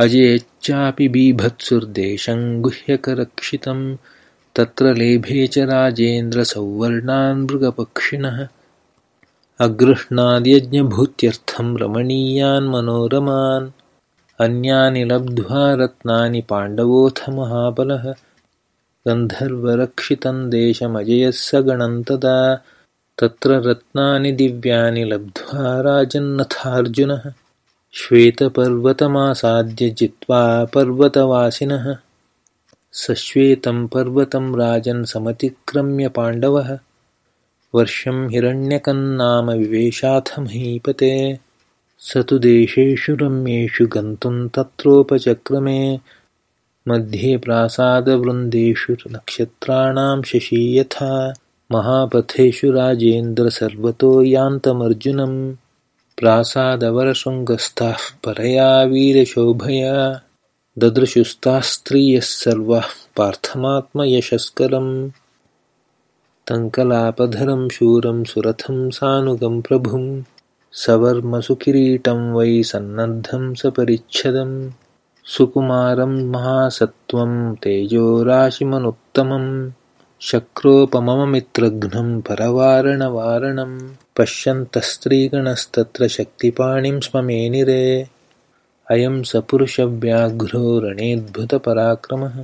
अजयच्चापि बीभत्सुर्देशं गुह्यकरक्षितं तत्र लेभे च राजेन्द्रसौवर्णान् मृगपक्षिणः। अगृह्णाद्यज्ञभूत्यर्थं रमणीयान् मनोरमान् अन्यानि लब्ध्वा रत्नानि पाण्डवोऽथ महाबलः। गन्धर्वरक्षितं देशमजयः स गणं तदा तत्र रत्नानि दिव्यानि लब्ध्वा राजन्नथार्जुनः श्वेतपर्वतमासाद्य जित्वा पर्वतवासिनः। सश्वेतं पर्वतं राजन् समतिक्रम्य पाण्डवः। वर्षं हिरण्यकन्नाम विवेशाथ महीपते स तु देशेषु रम्येषु गन्तुं तत्रोपचक्रमे। मध्ये प्रासादवृन्देषु नक्षत्राणां शशी यथा। महापथेषु राजेन्द्र सर्वतो यान्तमर्जुनं प्रासादवरशृङ्गस्थाः परया वीरशोभया ददृशुस्ताः स्त्रियः सर्वाः पार्थमात्मयशस्करम्। तङ्कलापधरं शूरं सुरथं सानुगं प्रभुं सवर्मसुकिरीटं वै सन्नद्धं सपरिच्छदं सुकुमारं महासत्त्वं तेजोराशिमनुत्तमं शक्रोपमममित्रघ्नं परवारणवारणं पश्यन्तस्त्रीगणस्तत्र शक्तिपाणिं स्ममेनिरे। अयं स पुरुषव्याघ्रो रणेऽद्भुतपराक्रमः